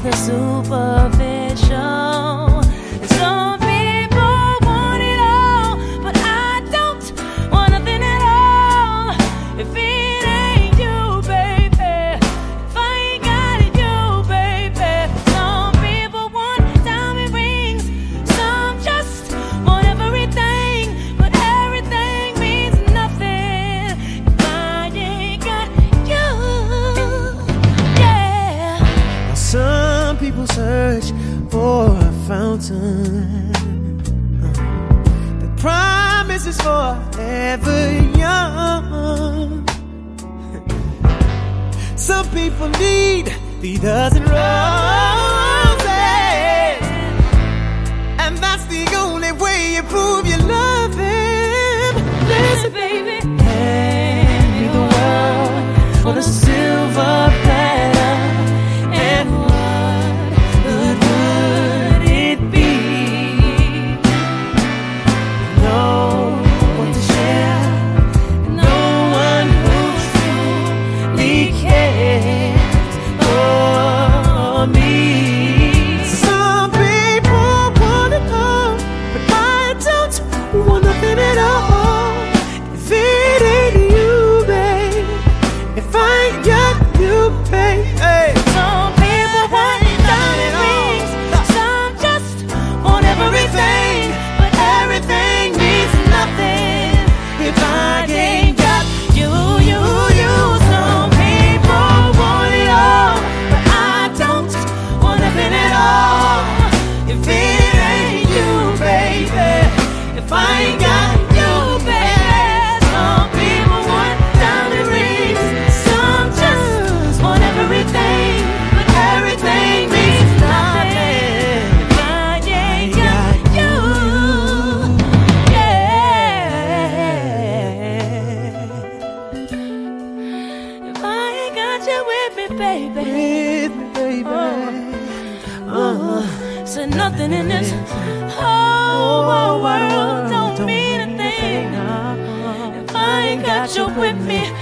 the superficial. search for a fountain that promises forever young. Some people need the dozen roses, and that's the only way you prove you love them. Listen, baby, hand me the world for the Said nothing in this whole world don't mean a thing if I ain't got you with me.